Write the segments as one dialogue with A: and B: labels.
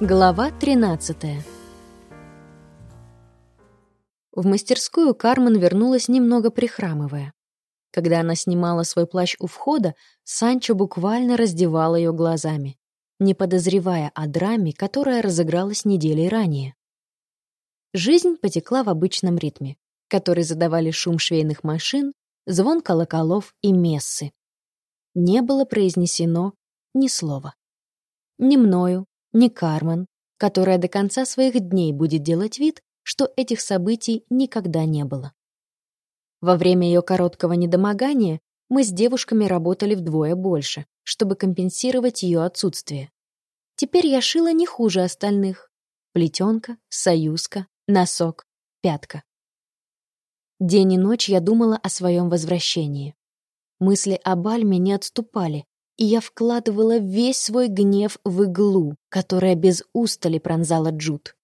A: Глава 13 В мастерскую Кармен вернулась немного прихрамывая. Когда она снимала свой плащ у входа, Санчо буквально раздевал ее глазами, не подозревая о драме, которая разыгралась недели ранее. Жизнь потекла в обычном ритме, который задавали шум швейных машин, звон колоколов и мессы. Не было произнесено ни слова. Ни мною, ни Кармен, которая до конца своих дней будет делать вид, что этих событий никогда не было. Во время ее короткого недомогания мы с девушками работали вдвое больше, чтобы компенсировать ее отсутствие. Теперь я шила не хуже остальных. Плетенка, союзка, носок, пятка. День и ночь я думала о своем возвращении. Мысли о Бальме не отступали, и я вкладывала весь свой гнев в иглу, которая без устали пронзала Джуд.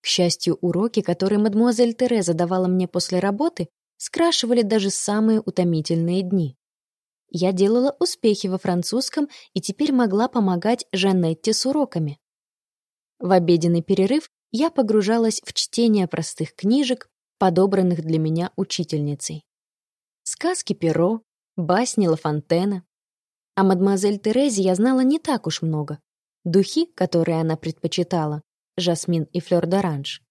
A: К счастью, уроки, которые мадемуазель Тереза давала мне после работы, скрашивали даже самые утомительные дни. Я делала успехи во французском и теперь могла помогать Жанетте с уроками. В обеденный перерыв я погружалась в чтение простых книжек, подобранных для меня учительницей. Сказки Перо, басни Ла Фонтена, о мадемуазель Терезе я знала не так уж много. Духи, которые она предпочитала, жасмин и флёр-д'оранж.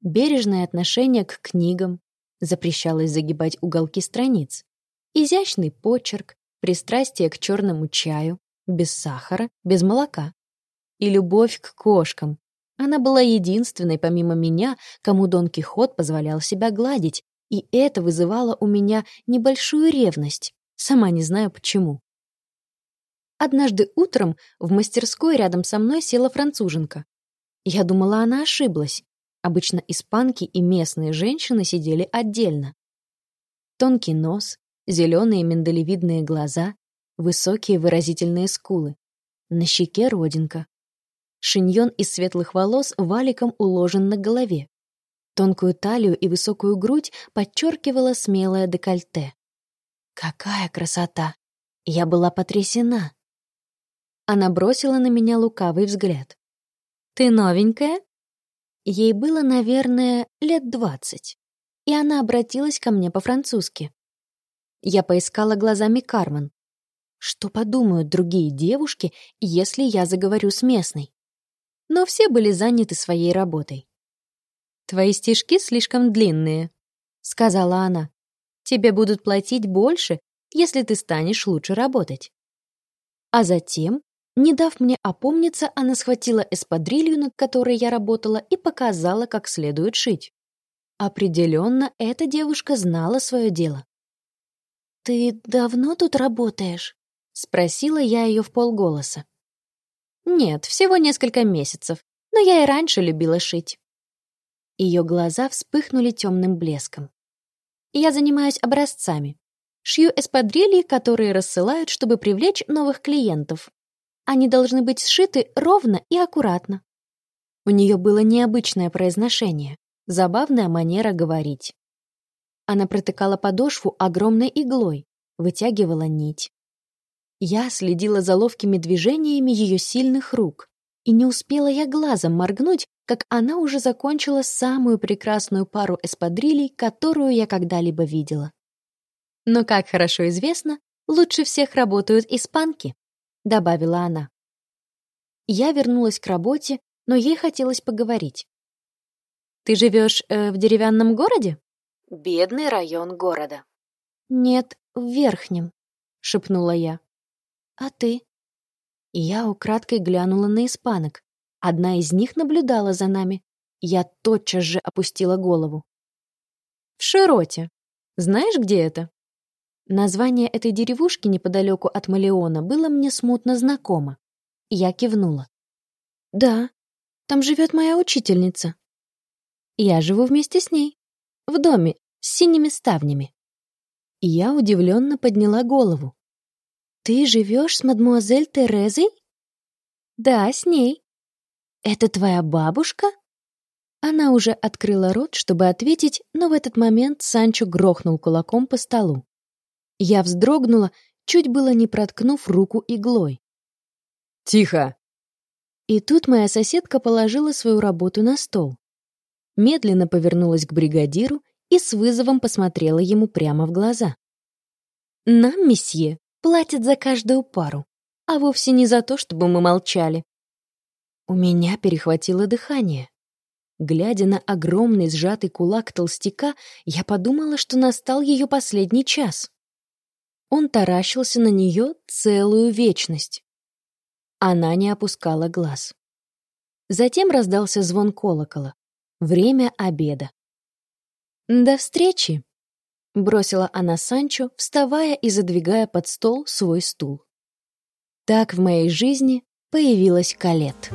A: Бережное отношение к книгам, запрещалось загибать уголки страниц. Изящный почерк, пристрастие к черному чаю, без сахара, без молока. И любовь к кошкам. Она была единственной, помимо меня, кому Дон Кихот позволял себя гладить, и это вызывало у меня небольшую ревность, сама не знаю почему. Однажды утром в мастерской рядом со мной села француженка. Я думала, она ошиблась. Обычно испанки и местные женщины сидели отдельно. Тонкий нос, зеленые миндалевидные глаза, высокие выразительные скулы. На щеке родинка. Шиньон из светлых волос валиком уложен на голове. Тонкую талию и высокую грудь подчеркивала смелое декольте. Какая красота! Я была потрясена. Она бросила на меня лукавый взгляд. «Ты новенькая?» Ей было, наверное, лет двадцать, и она обратилась ко мне по-французски. Я поискала глазами Кармен. Что подумают другие девушки, если я заговорю с местной? Но все были заняты своей работой. «Твои стишки слишком длинные», — сказала она. «Тебе будут платить больше, если ты станешь лучше работать». А затем не дав мне опомниться, она схватила эспадрилью, над которой я работала, и показала, как следует шить. Определенно, эта девушка знала свое дело. «Ты давно тут работаешь?» — спросила я ее в полголоса. «Нет, всего несколько месяцев, но я и раньше любила шить». Ее глаза вспыхнули темным блеском. «Я занимаюсь образцами. Шью эспадрильи, которые рассылают, чтобы привлечь новых клиентов. Они должны быть сшиты ровно и аккуратно. У нее было необычное произношение, забавная манера говорить. Она протыкала подошву огромной иглой, вытягивала нить. Я следила за ловкими движениями ее сильных рук, и не успела я глазом моргнуть, как она уже закончила самую прекрасную пару эспадрилей, которую я когда-либо видела. Но, как хорошо известно, лучше всех работают испанки добавила она. Я вернулась к работе, но ей хотелось поговорить. Ты живешь э, в деревянном городе?
B: Бедный район города.
A: Нет, в верхнем, шепнула я. А ты? И я украдкой глянула на испанок. Одна из них наблюдала за нами. Я тотчас же опустила голову. В Широте. Знаешь, где это? Название этой деревушки неподалеку от Малеона было мне смутно знакомо. Я кивнула. «Да, там живет моя учительница. Я живу вместе с ней. В доме, с синими ставнями». И я удивленно подняла голову. «Ты живешь с мадмуазель Терезой?» «Да, с ней». «Это твоя бабушка?» Она уже открыла рот, чтобы ответить, но в этот момент Санчо грохнул кулаком по столу. Я вздрогнула, чуть было не проткнув руку иглой.
C: «Тихо!»
A: И тут моя соседка положила свою работу на стол. Медленно повернулась к бригадиру и с вызовом посмотрела ему прямо в глаза. «Нам, месье, платят за каждую пару, а вовсе не за то, чтобы мы молчали». У меня перехватило дыхание. Глядя на огромный сжатый кулак толстяка, я подумала, что настал ее последний час. Он таращился на нее целую вечность. Она не опускала глаз. Затем раздался звон колокола. Время обеда. «До встречи!» — бросила она Санчо, вставая и задвигая под стол свой стул. Так в моей жизни появилась Калет.